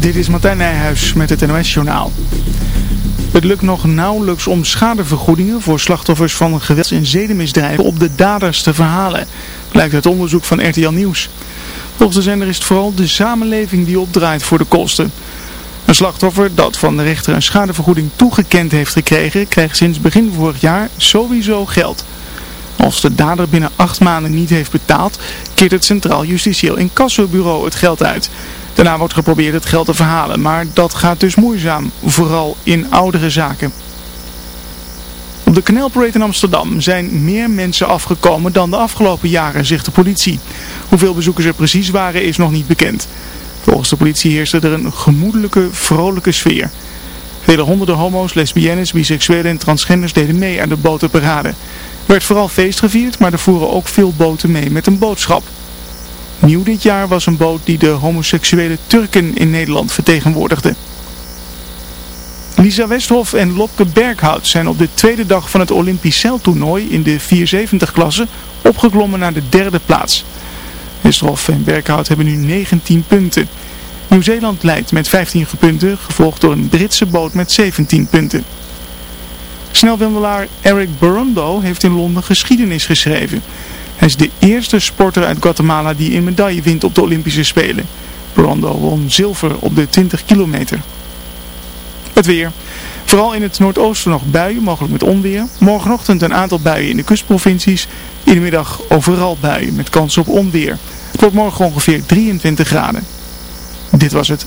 Dit is Martijn Nijhuis met het NOS-journaal. Het lukt nog nauwelijks om schadevergoedingen voor slachtoffers van gewelds- en zedenmisdrijven op de daders te verhalen, blijkt uit onderzoek van RTL Nieuws. Volgens de zender is het vooral de samenleving die opdraait voor de kosten. Een slachtoffer dat van de rechter een schadevergoeding toegekend heeft gekregen, krijgt sinds begin vorig jaar sowieso geld. Als de dader binnen acht maanden niet heeft betaald, keert het Centraal Justitieel Incassobureau het geld uit. Daarna wordt geprobeerd het geld te verhalen, maar dat gaat dus moeizaam, vooral in oudere zaken. Op de Canalparade in Amsterdam zijn meer mensen afgekomen dan de afgelopen jaren, zegt de politie. Hoeveel bezoekers er precies waren is nog niet bekend. Volgens de politie heerste er een gemoedelijke, vrolijke sfeer. Vele honderden homo's, lesbiennes, biseksuelen en transgenders deden mee aan de botenparade. Er werd vooral feest gevierd, maar er voeren ook veel boten mee met een boodschap. Nieuw dit jaar was een boot die de homoseksuele Turken in Nederland vertegenwoordigde. Lisa Westhoff en Lopke Berghout zijn op de tweede dag van het Olympisch zeiltoernooi in de 470-klasse opgeklommen naar de derde plaats. Westhoff en Berghout hebben nu 19 punten. Nieuw-Zeeland leidt met 15 punten, gevolgd door een Britse boot met 17 punten. Snelwandelaar Eric Burundo heeft in Londen geschiedenis geschreven. Hij is de eerste sporter uit Guatemala die een medaille wint op de Olympische Spelen. Burundo won zilver op de 20 kilometer. Het weer. Vooral in het noordoosten nog buien, mogelijk met onweer. Morgenochtend een aantal buien in de kustprovincies. In de middag overal buien met kans op onweer. Het wordt morgen ongeveer 23 graden. Dit was het.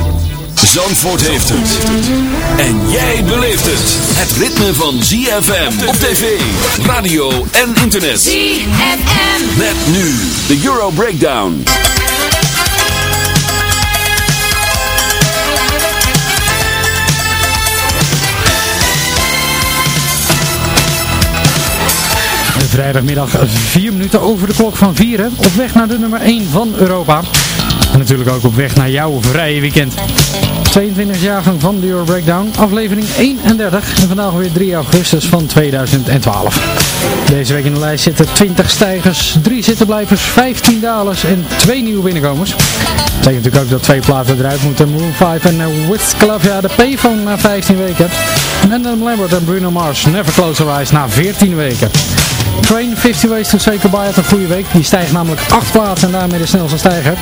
Zandvoort heeft het. En jij beleeft het. Het ritme van ZFM op tv, radio en internet. ZFM. Met nu de Euro Breakdown. Vrijdagmiddag 4 minuten over de klok van 4. Op weg naar de nummer 1 van Europa. En natuurlijk ook op weg naar jouw vrije weekend. 22 jaargang van de Euro Breakdown, aflevering 31 en vandaag weer 3 augustus van 2012. Deze week in de lijst zitten 20 stijgers, 3 zittenblijvers, 15 dalers en 2 nieuwe binnenkomers. Dat betekent natuurlijk ook dat twee platen eruit moeten. Moon 5 en uh, With Clavia, de payphone na 15 weken. En Lambert en Bruno Mars, Never Close Our Eyes na 14 weken. Train 50 Ways to Say Goodbye had een goede week. Die stijgt namelijk 8 plaatsen en daarmee de snelste stijger.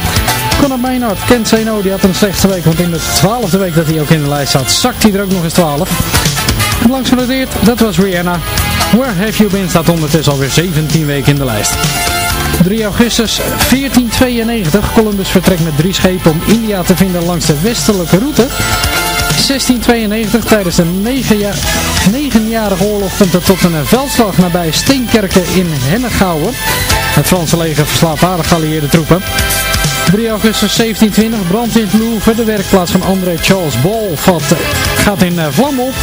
Conor Maynard, Kent Say No, die had een slechtste week. Want in de 12e week dat hij ook in de lijst zat, zakt hij er ook nog eens 12. En langs genoteerd, dat was Rihanna. Where Have You Been staat ondertussen alweer 17 weken in de lijst. 3 augustus 1492. Columbus vertrekt met drie schepen om India te vinden langs de westelijke route. 1692, tijdens de negenjarige oorlog, komt het tot een veldslag nabij Steenkerken in Hennegouwen. Het Franse leger verslaat daar de geallieerde troepen. 3 augustus 1720, brand in het de werkplaats van André Charles Ball gaat in vlam op.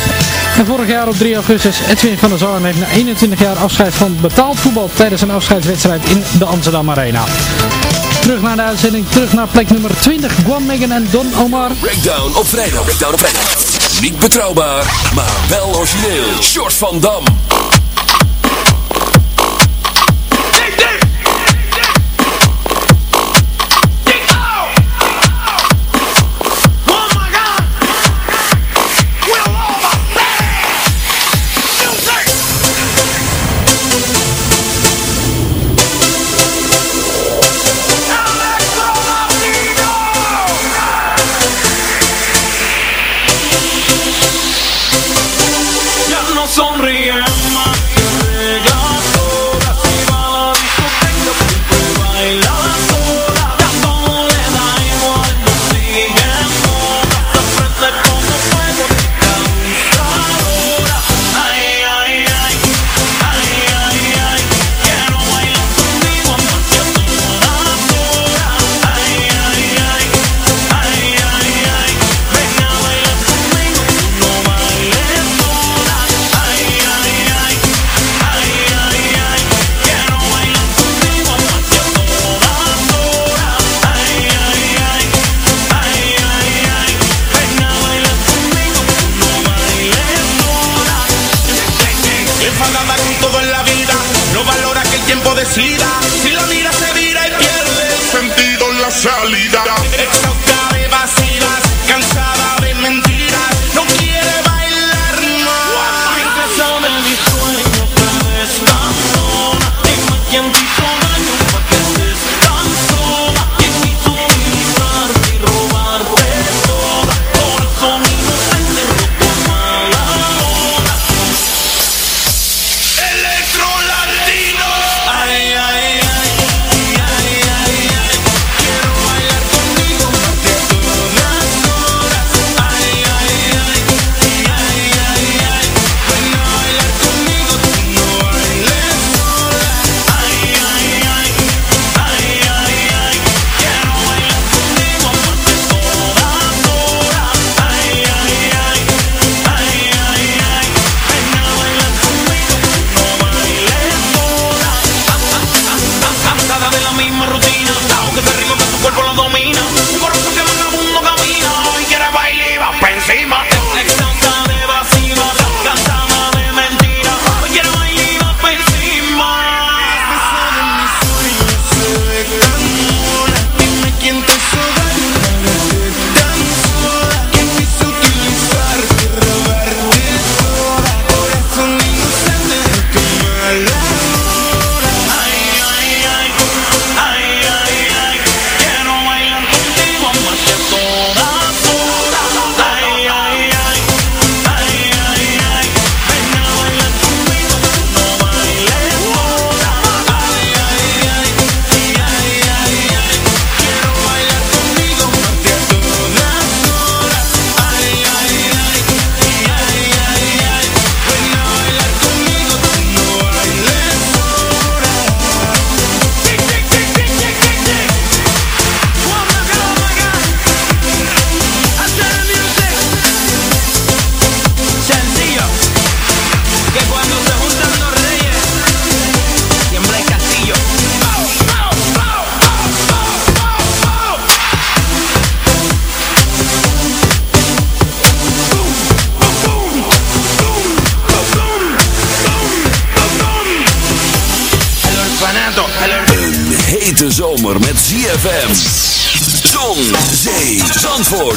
En vorig jaar op 3 augustus, Edwin van der Zorn heeft na 21 jaar afscheid van betaald voetbal tijdens een afscheidswedstrijd in de Amsterdam Arena. Terug naar de uitzending, terug naar plek nummer 20, Guam Megan en Don Omar. Breakdown op vrijdag. Breakdown op vrijdag. Niet betrouwbaar, maar wel origineel. Short van Dam.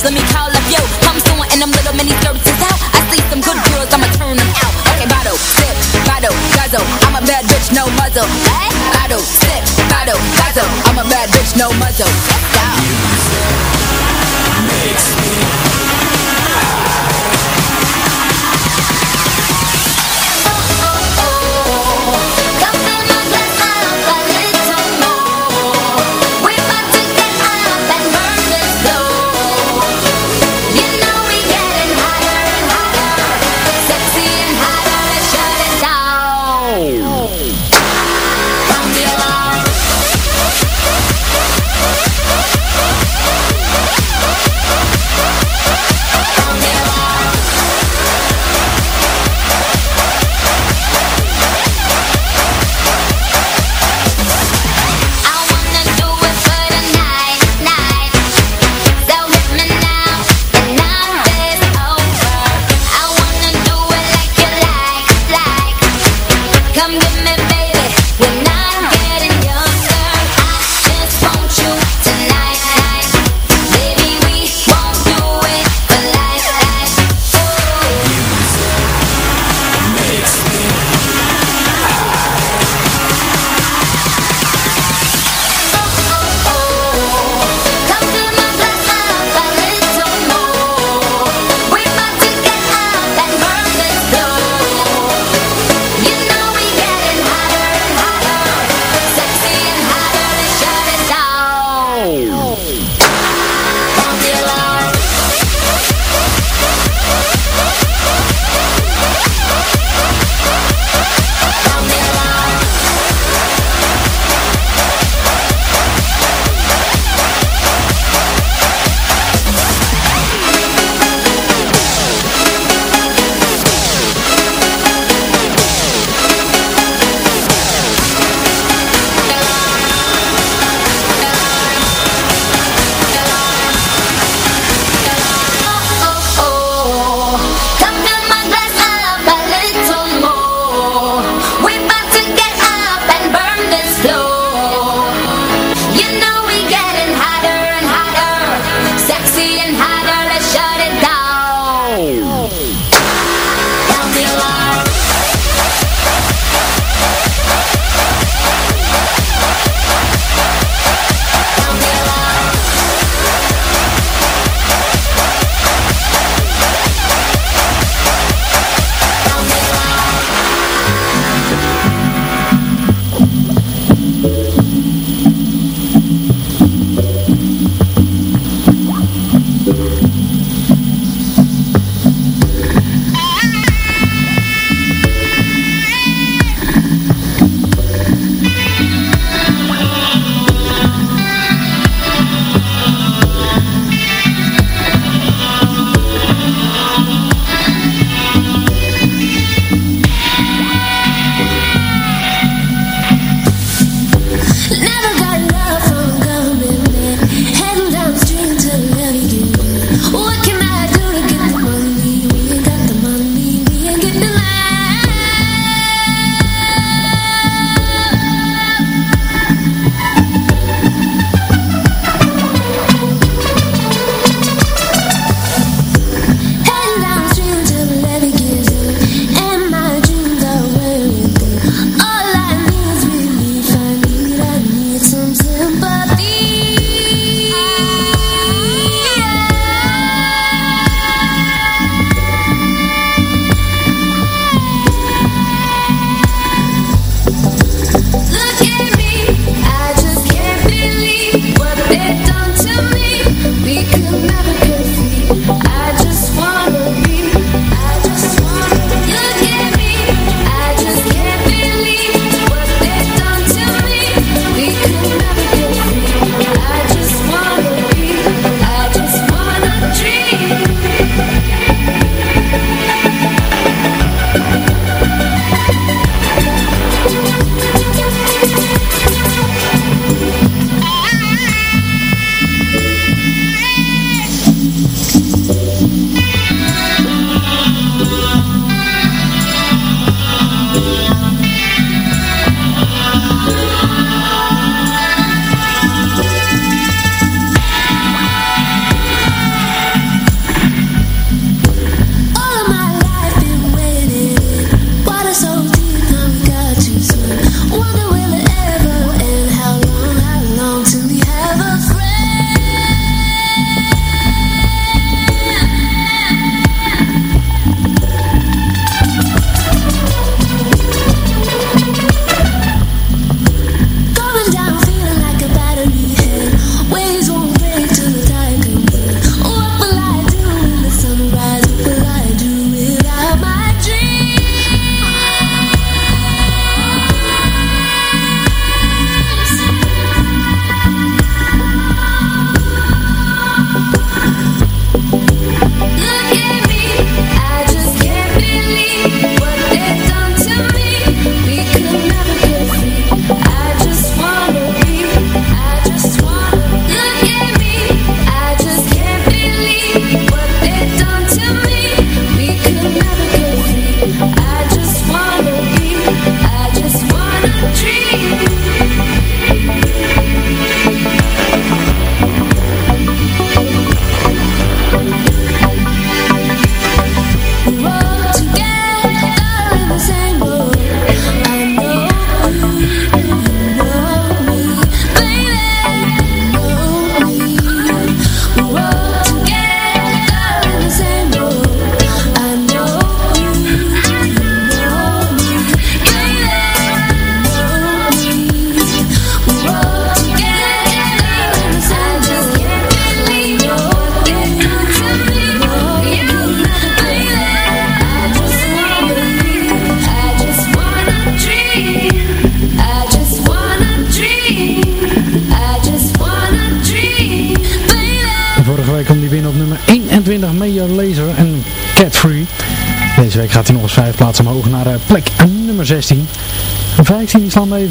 bitch, let me call up yo. Come soon and them little mini services out. I see some good girls, I'ma turn them out. Okay, bottle, sip, bottle, guzzle. I'm a bad bitch, no muzzle. Bottle, sip, bottle, guzzle. I'm a bad bitch, no muzzle. Let's.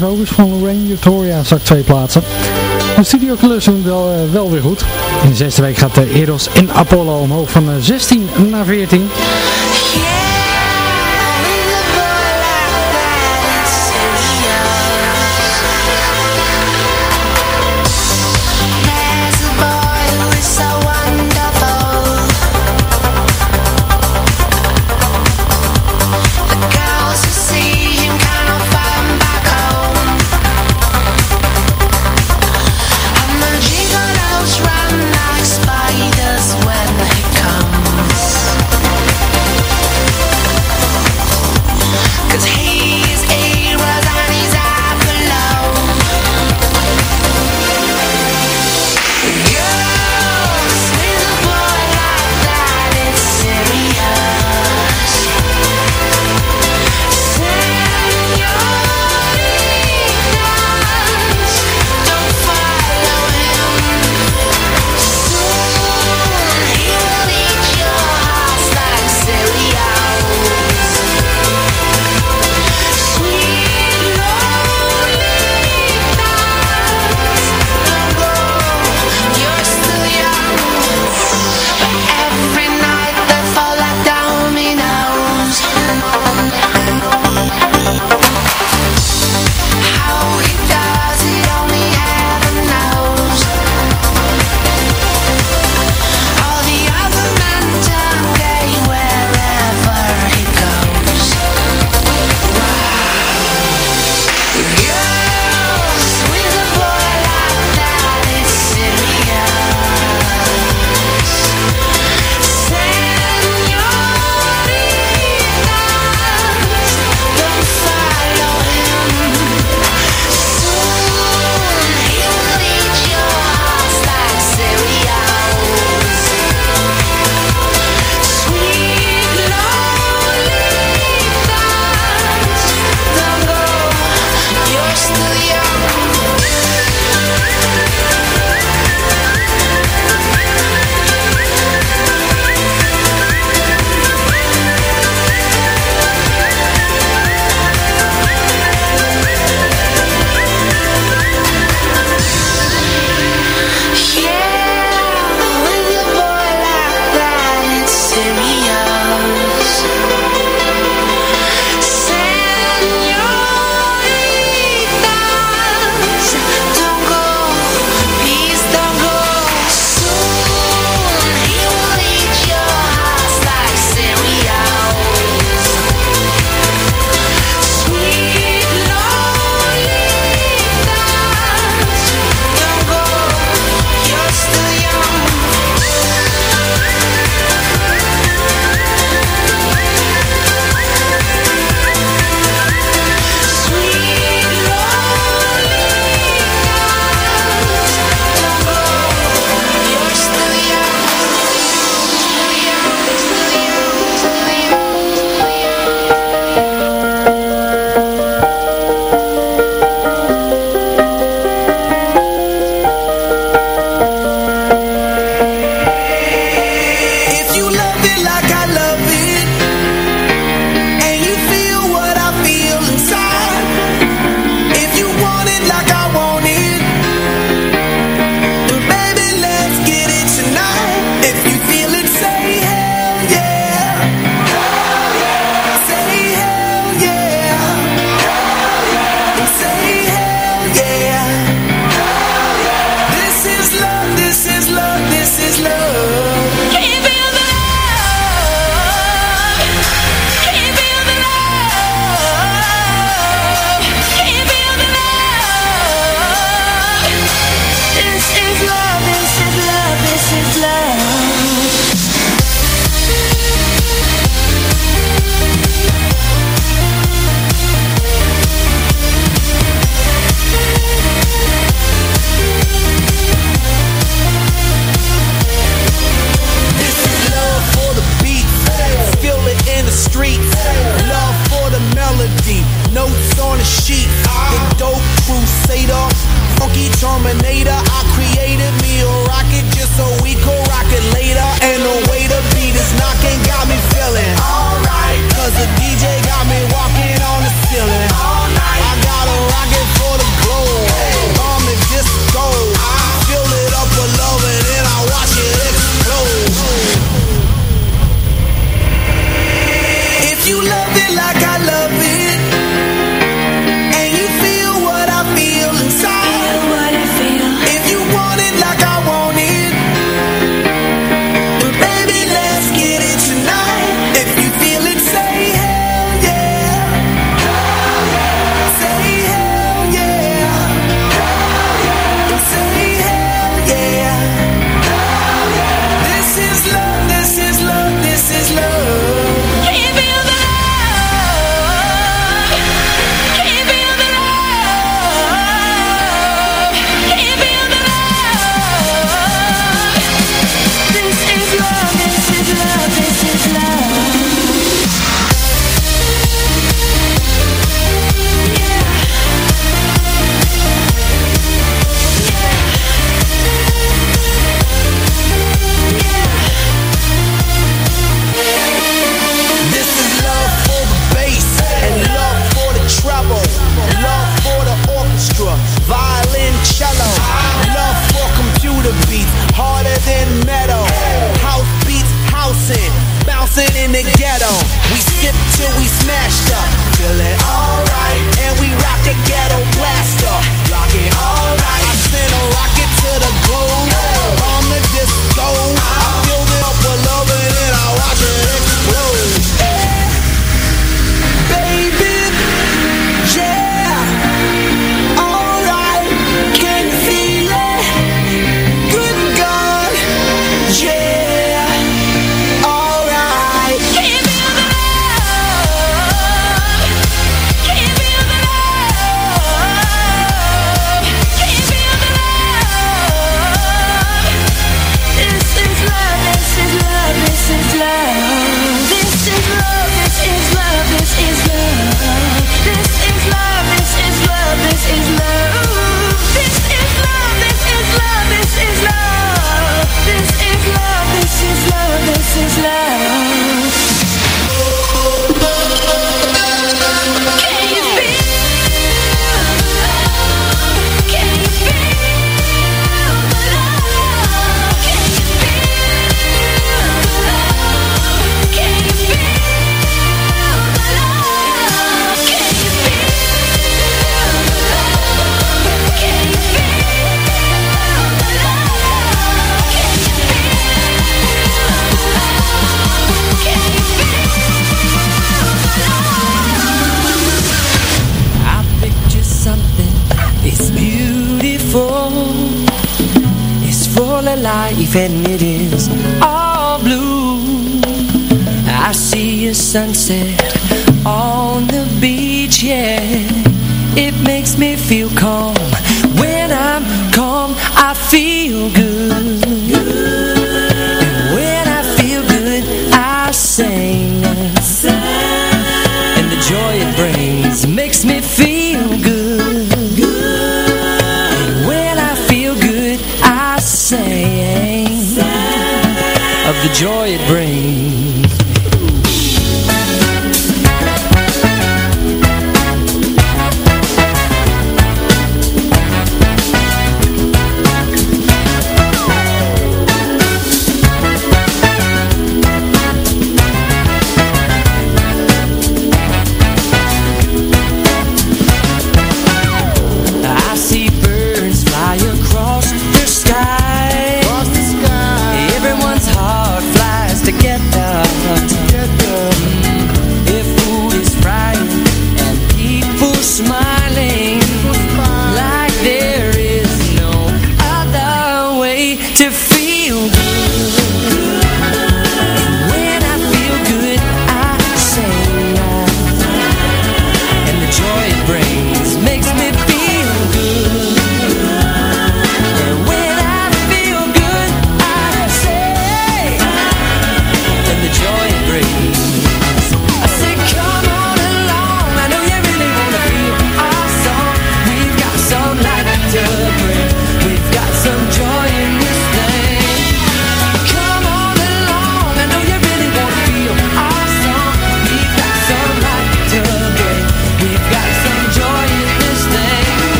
15 die slaan we even over, van Lorraine Victoria zakt twee plaatsen. De Studio Klus doen wel, uh, wel weer goed. In de zesde week gaat de Eros en Apollo omhoog van uh, 16 naar 14. sunset on the beach, yeah. It makes me feel calm. When I'm calm, I feel good.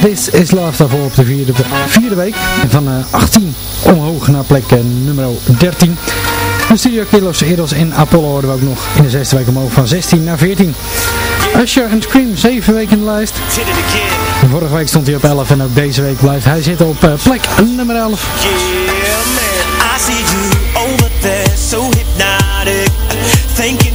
Dit This Is Love daarvoor op de vierde, week. Van eh, 18 omhoog naar plek eh, nummer 13. De Studio killers Eros en Apollo hoorden we ook nog in de zesde week omhoog van 16 naar 14. Usher and Scream, 7 weken in de lijst. Vorige week stond hij op 11 en ook deze week blijft hij zitten op eh, plek nummer 11. Yeah, man, I see you over there, so hypnotic, thinking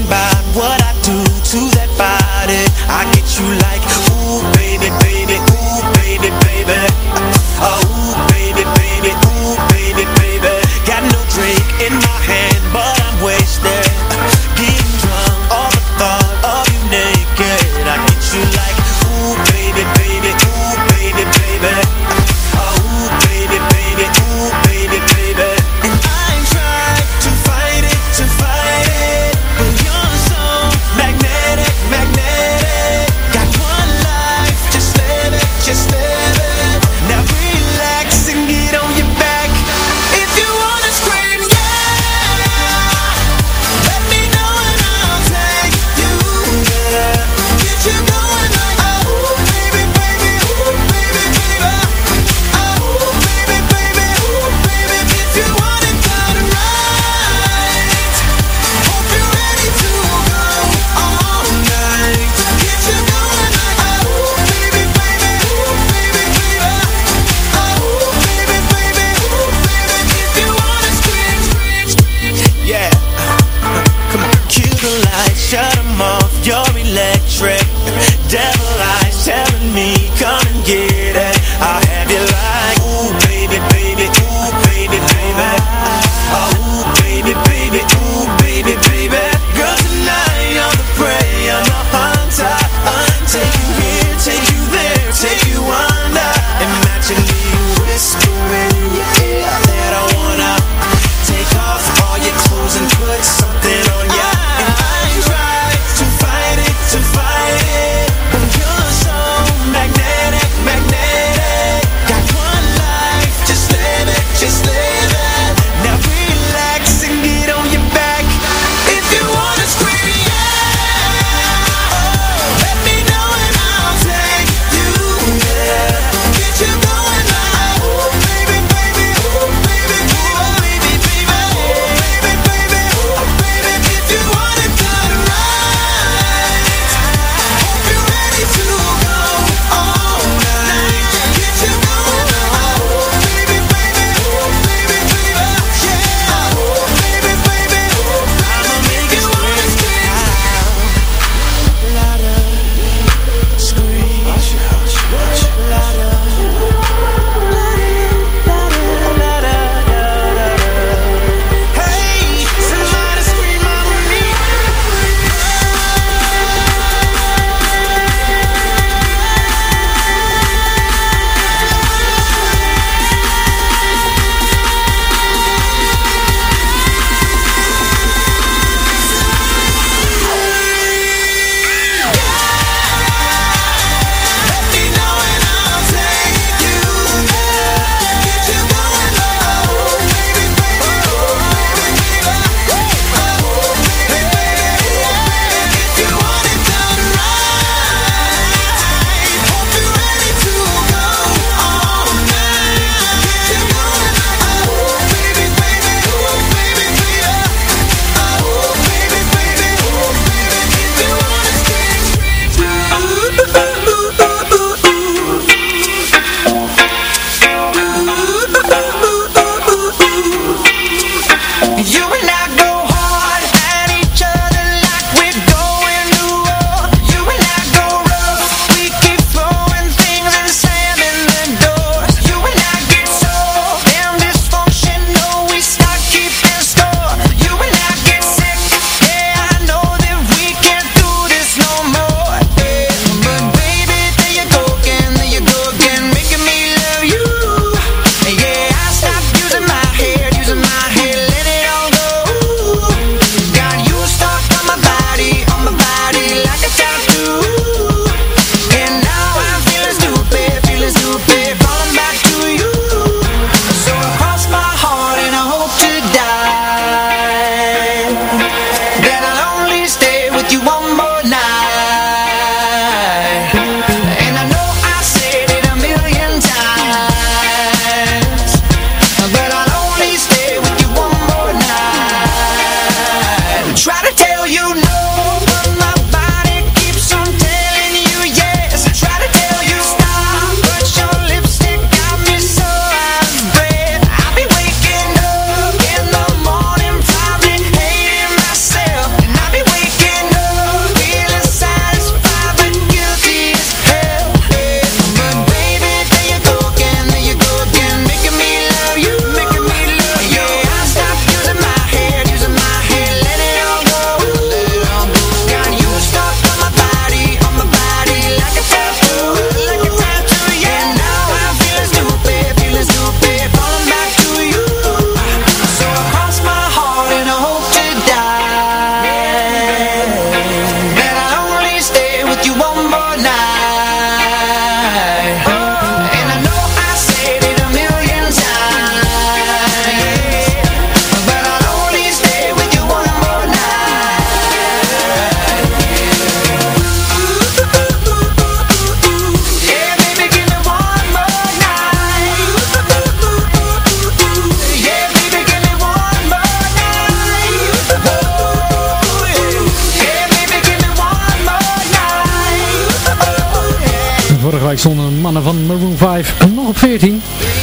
nummer 5 nog op 14.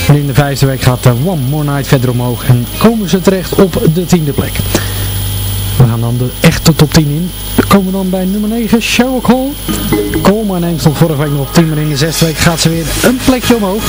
En in de vijfde week gaat eh, One More Night verder omhoog en komen ze terecht op de tiende plek. We gaan dan de echte top 10 in. We komen dan bij nummer 9, Sherlock Hall. maar neemt stond vorige week nog op 10, maar in de zesde week gaat ze weer een plekje omhoog.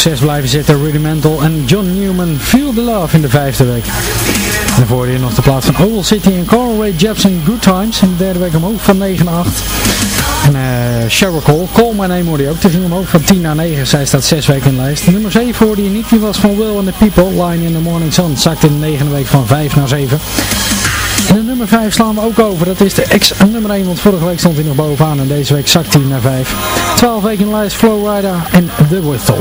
6 blijven zitten Rudimental en John Newman Feel the Love in de vijfde week. En voor je nog de plaats van Owl City en Carl Ray Jepsen Good Times in de derde week omhoog van 9 naar 8. En eh Cheryl Cole, Call My Name hoorde je ook. Die ging omhoog van 10 naar 9. Zij staat 6 weken in de lijst. Nummer 7 hoorde je niet. Die was van Will and the People. Line in the Morning Sun. Zakt in de negende week van 5 naar 7. De nummer 5 slaan we ook over. Dat is de ex-nummer 1. Want vorige week stond hij nog bovenaan. En deze week zakt hij naar 5. 12 weken in de lijst. Flowrider en The Whistle.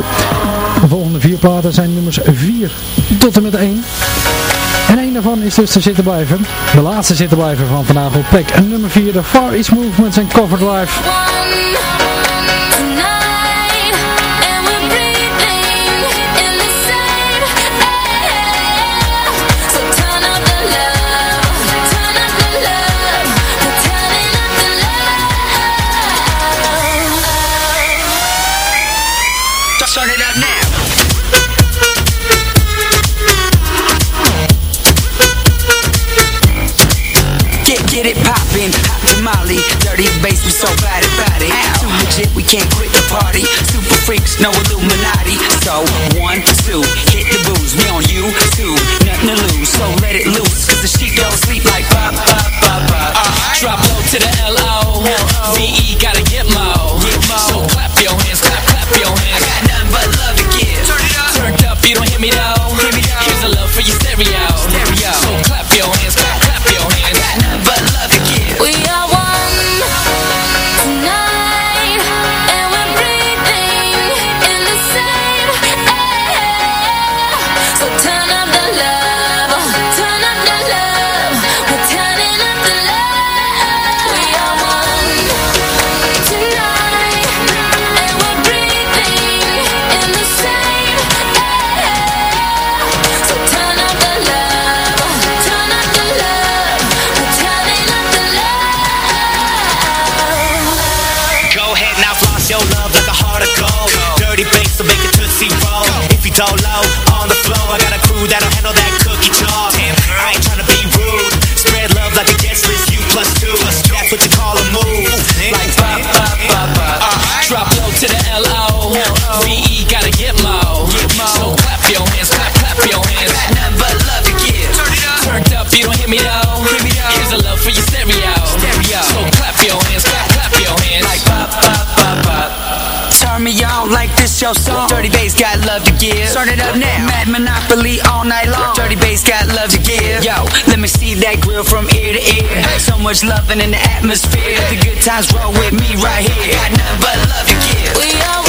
De volgende vier platen zijn nummers 4 tot en met 1. En één daarvan is dus te zitten blijven. De laatste zitten blijven van vandaag op plek. Nummer 4, de Far East Movements en Cover Drive. so body, body. Ow. Too legit, we can't quit the party. Super freaks, no Illuminati. So, one, two, hit the booze. Me on you, two, nothing to lose. So let it loose, cause the sheep don't sleep like bop, bop, bop, bop. Drop low to the L.I. got love to give Yo, let me see that grill from ear to ear. So much loving in the atmosphere. The good times roll with me right here I got nothing but love to give We always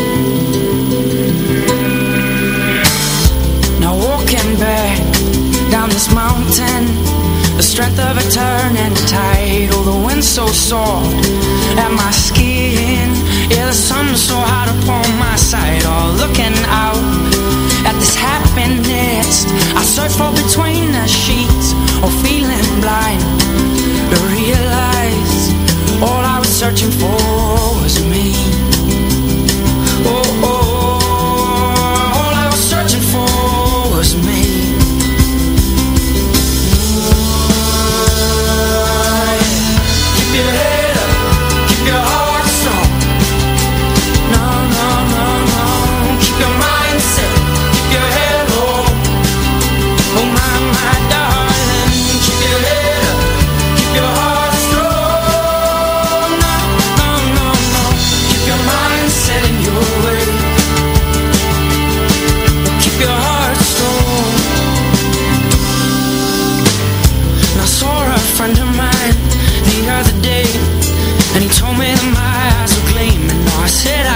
strength of a turn and a tide. Oh, the wind's so soft. At my skin Yeah, the sun's so hot upon my side. All oh, looking out at this happiness. I search for between the sheets. Oh, feeling blind. my eyes were gleaming. I said.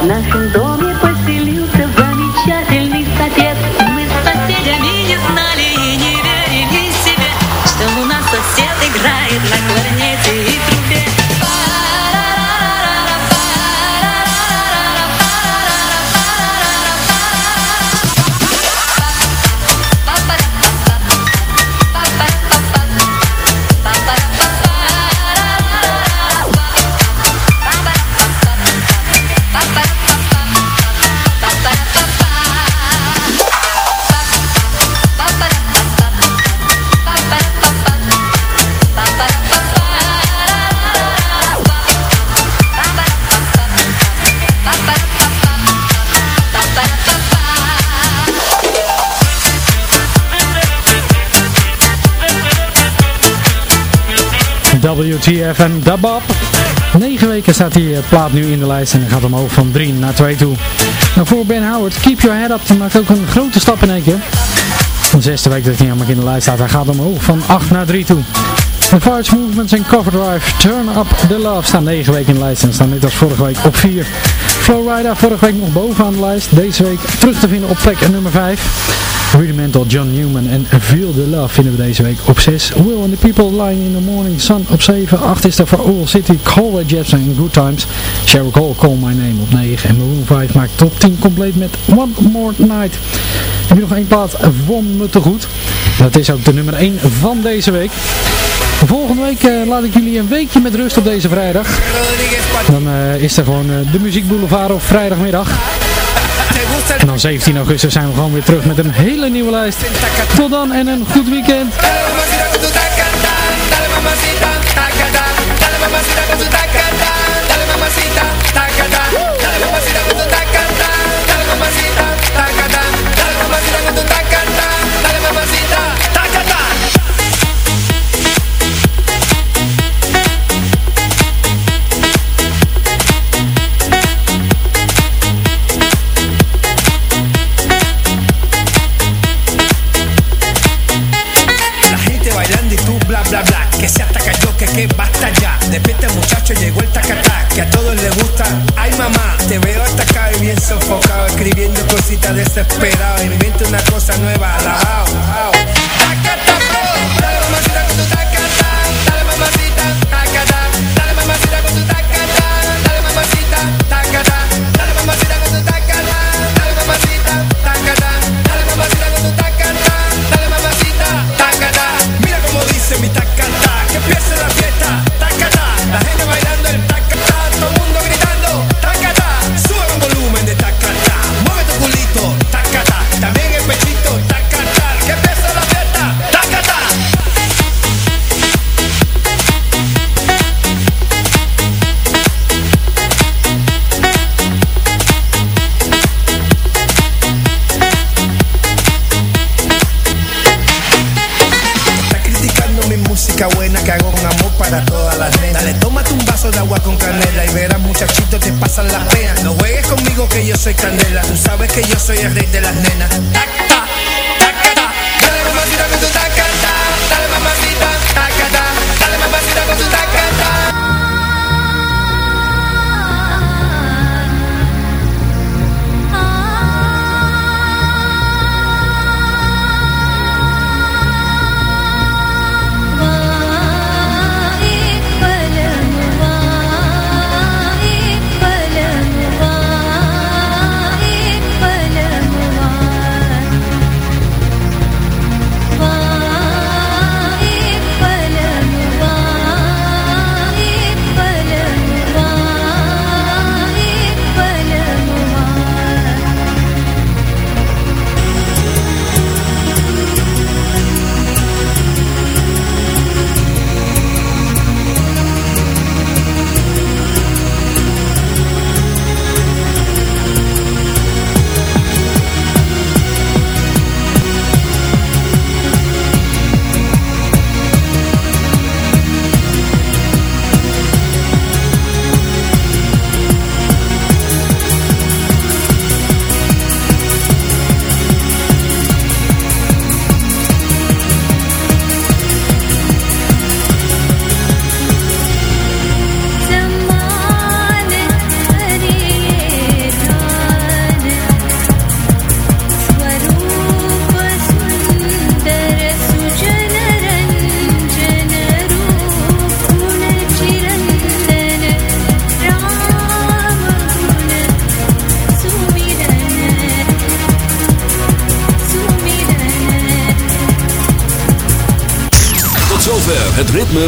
В нашем доме WTF en Dabab. 9 weken staat die eh, plaat nu in de lijst en gaat omhoog van 3 naar 2 toe. Nou, voor Ben Howard, Keep Your Head Up, die maakt ook een grote stap in één keer. De zesde week dat hij helemaal in de lijst staat, hij gaat omhoog van 8 naar 3 toe. Farge Movements en Cover Drive, Turn Up The Love staan 9 weken in de lijst en staan net als vorige week op 4. Flowrider vorige week nog bovenaan de lijst, deze week terug te vinden op plek nummer 5. Rudimental John Newman en Feel the Love vinden we deze week op 6. Will and the People Lying in the Morning Sun op 7. 8 is er voor Owl City, Call Jepsen en Good Times. Sheryl Cole, Call My Name op 9. En Maroon 5 maakt top 10 compleet met One More Night. Heb je nog één plaat van me te goed? Dat is ook de nummer 1 van deze week. Volgende week eh, laat ik jullie een weekje met rust op deze vrijdag. Dan eh, is er gewoon eh, de Muziek Boulevard op vrijdagmiddag. En dan 17 augustus zijn we gewoon weer terug met een hele nieuwe lijst. Tot dan en een goed weekend.